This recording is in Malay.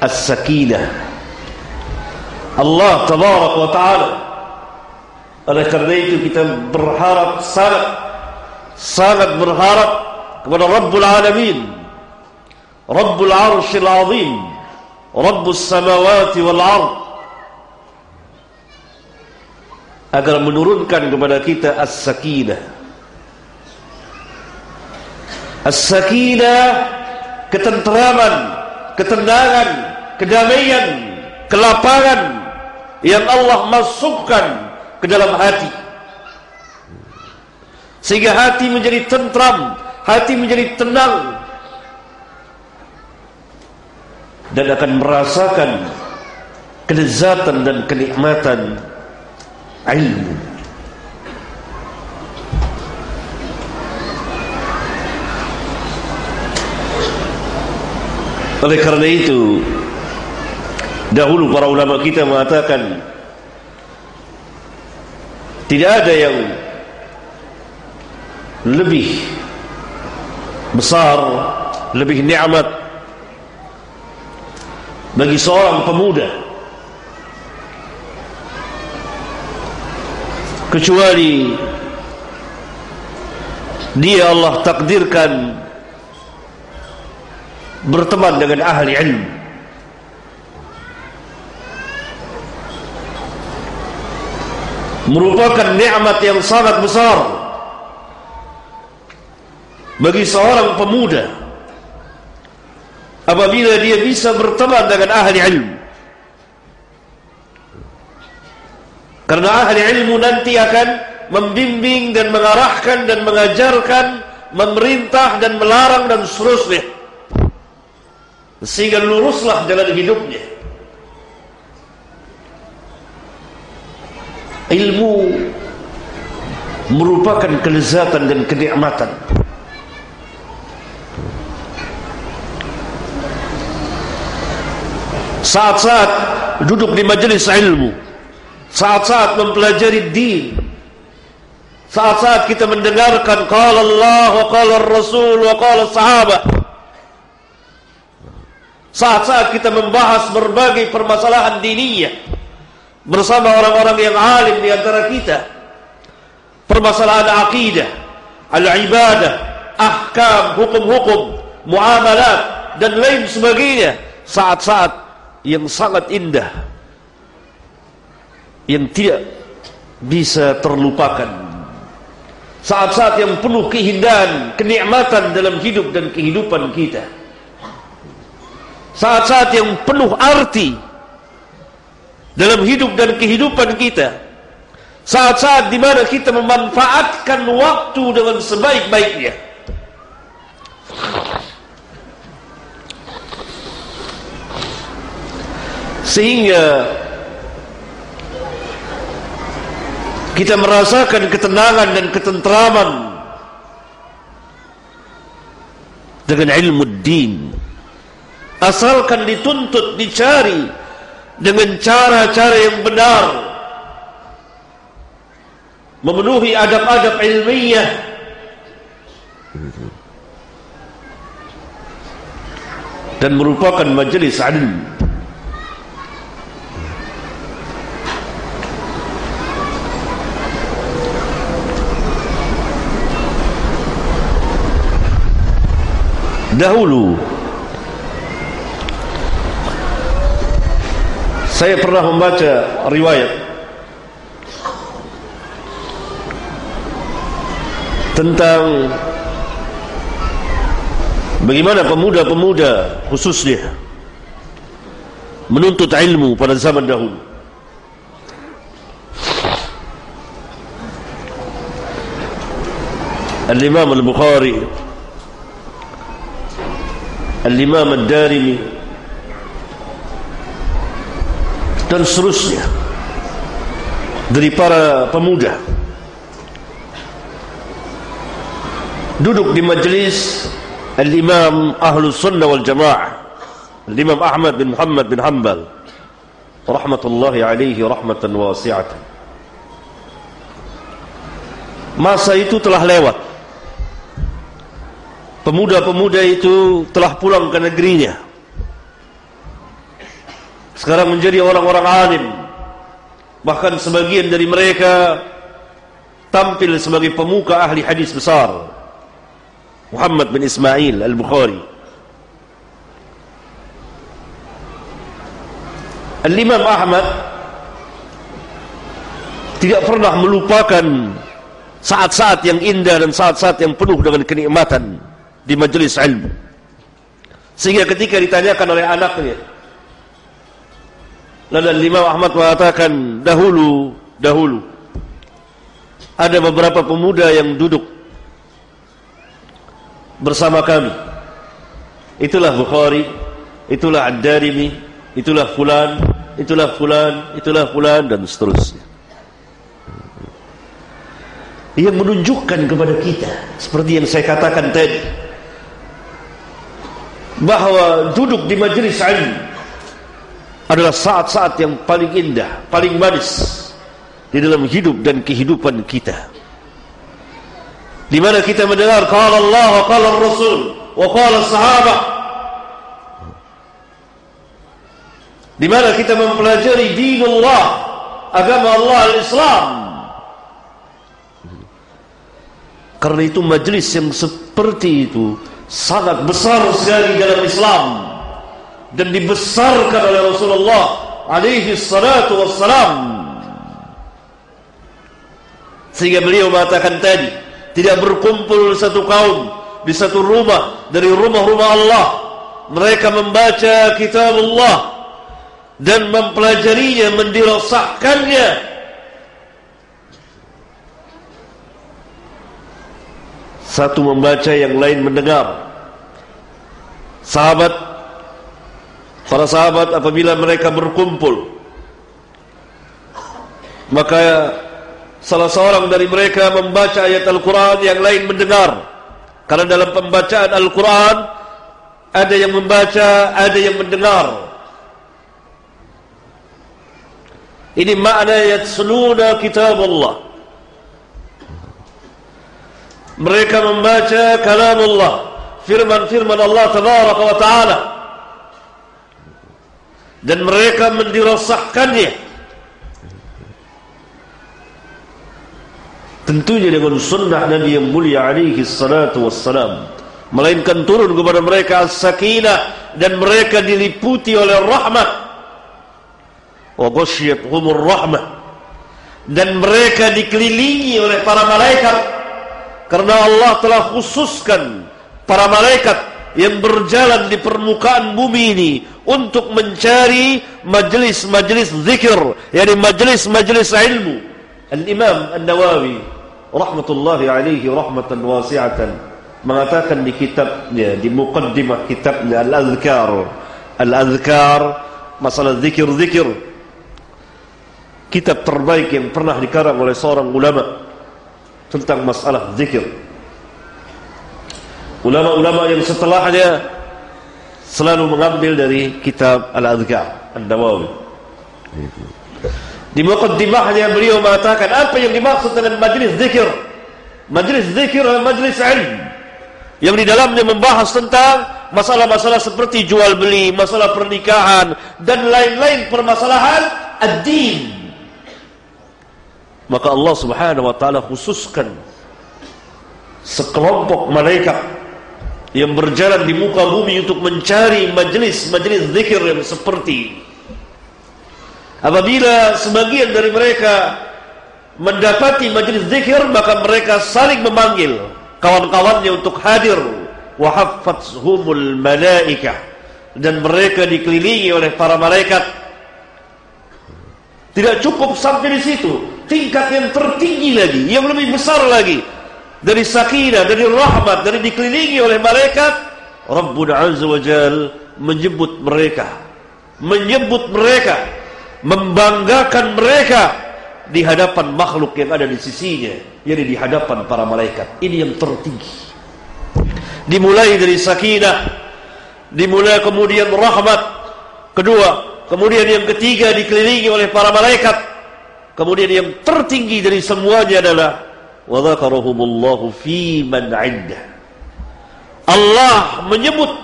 as-sakinah Allah tabarak wa ta'ala. Oleh kerana itu kita berharap sangat sangat berharap kepada Rabbul Alamin. Rabbul Arshil Azim. Rabbus Samawati wal Ard. Agar menurunkan kepada kita as-sakinah as-sakinah ketenteraman ketenangan kedamaian kelapangan yang Allah masukkan ke dalam hati. Sehingga hati menjadi tentram hati menjadi tenang. Dan akan merasakan kelezatan dan kenikmatan ilmu. Oleh kerana itu dahulu para ulama kita mengatakan tidak ada yang lebih besar lebih nikmat bagi seorang pemuda kecuali dia Allah takdirkan berteman dengan ahli ilmu merupakan nikmat yang sangat besar bagi seorang pemuda apabila dia bisa berteman dengan ahli ilmu Karena ahli ilmu nanti akan membimbing dan mengarahkan dan mengajarkan, memerintah dan melarang dan seterusnya. Sehingga luruslah jalan hidupnya. Ilmu merupakan kelezatan dan kenikmatan. Saat-saat duduk di majlis ilmu, saat-saat mempelajari din saat-saat kita mendengarkan qala Allah wa Rasul wa sahabat saat-saat kita membahas berbagai permasalahan diniyah bersama orang-orang yang alim di antara kita. Permasalahan akidah al-ibadah ahkam hukum-hukum muamalat dan lain sebagainya. Saat-saat yang sangat indah. Yang tidak bisa terlupakan. Saat-saat yang penuh keindahan kenikmatan dalam hidup dan kehidupan kita. Saat-saat yang penuh arti dalam hidup dan kehidupan kita. Saat-saat di mana kita memanfaatkan waktu dengan sebaik-baiknya. Sehingga kita merasakan ketenangan dan ketentraman dengan ilmu din. Asalkan dituntut dicari dengan cara-cara yang benar. Memenuhi adab-adab ilmiah. Dan merupakan majlis ilmu dahulu saya pernah membaca riwayat tentang bagaimana pemuda-pemuda khususnya menuntut ilmu pada zaman dahulu. Al-Imam Al-Bukhari Al-Imam Ad-Darimi dan seterusnya. Dari para pemuda. Duduk di majlis Al-Imam Ahlus Sunnah wal Jamaah Al-Imam Ahmad bin Muhammad bin Hanbal rahmatullahi alaihi rahmatan wasi'atan. Masa itu telah lewat. Pemuda-pemuda itu telah pulang ke negerinya sekarang menjadi orang-orang alim. Bahkan sebagian dari mereka tampil sebagai pemuka ahli hadis besar. Muhammad bin Ismail Al-Bukhari. Al-Imam Ahmad tidak pernah melupakan saat-saat yang indah dan saat-saat yang penuh dengan kenikmatan di majlis ilmu. Sehingga ketika ditanyakan oleh anaknya lalu Imam Ahmad mengatakan dahulu dahulu ada beberapa pemuda yang duduk bersama kami. Itulah Bukhari itulah Ad-Darimi itulah fulan itulah fulan itulah fulan dan seterusnya. Yang menunjukkan kepada kita seperti yang saya katakan tadi bahawa duduk di majlis ilmu adalah saat-saat yang paling indah, paling manis di dalam hidup dan kehidupan kita. Di mana kita mendengar qala Allah wa qala Rasul wa qala sahabat. Di mana kita mempelajari dinullah, agama Allah al-Islam. Karena itu majlis yang seperti itu sangat besar sekali dalam Islam dan dibesarkan oleh Rasulullah alaihi salatu wassalam. Sehingga beliau mengatakan tadi tidak berkumpul satu kaum di satu rumah dari rumah-rumah Allah. Mereka membaca kitab Allah dan mempelajarinya mendirasahkannya satu membaca yang lain mendengar. Sahabat para sahabat apabila mereka berkumpul maka salah seorang dari mereka membaca ayat Al-Quran yang lain mendengar. Karena dalam pembacaan Al-Quran ada yang membaca, ada yang mendengar. Ini makna ayat seluna kitab Allah mereka membaca kalam Allah firman-firman Allah tabaraka wa ta'ala dan mereka mendirasahkannya tentunya dengan sunnah Nabi yang mulia alaihi salatu wassalam. Melainkan turun kepada mereka as-sakinah dan mereka diliputi oleh rahmat wa ghasyiyatuhumur rahmah. Dan mereka dikelilingi oleh para malaikat. Karena Allah telah khususkan para malaikat yang berjalan di permukaan bumi ini untuk mencari majlis-majlis zikir yakni majlis-majlis ilmu. Al-Imam An-Nawawi rahmatullahi alaihi rahmatan wasi'atan mengatakan di kitabnya di muqaddimah kitabnya al-azkar. Al-azkar masalah zikir-zikir. Kitab terbaik yang pernah dikarang oleh seorang ulama tentang masalah zikir. Ulama-ulama yang setelahnya selalu mengambil dari kitab al-azkar al-nawawi di mukaddimahnya beliau mengatakan apa yang dimaksud dengan majlis zikir? Majlis zikir adalah majlis ilmu yang di dalamnya membahas tentang masalah-masalah seperti jual beli, masalah pernikahan dan lain-lain permasalahan ad-din. Maka Allah Subhanahu wa taala khususkan sekelompok malaikat yang berjalan di muka bumi untuk mencari majlis-majlis zikir yang seperti Apabila sebagian dari mereka mendapati majlis zikir maka mereka saling memanggil kawan-kawannya untuk hadir. Wa haffathumul malaikah dan mereka dikelilingi oleh para malaikat. Tidak cukup sampai di situ. Tingkat yang tertinggi lagi yang lebih besar lagi dari sakinah dari rahmat dari dikelilingi oleh malaikat Rabbul Azza wa Jal menyebut mereka. Menyebut mereka. Membanggakan mereka di hadapan makhluk yang ada di sisinya yakni di hadapan para malaikat. Ini yang tertinggi. Dimulai dari sakinah dimulai kemudian rahmat kedua kemudian yang ketiga dikelilingi oleh para malaikat kemudian yang tertinggi dari semuanya adalah wa dzakarahumullahu fi man 'inda Allah menyebut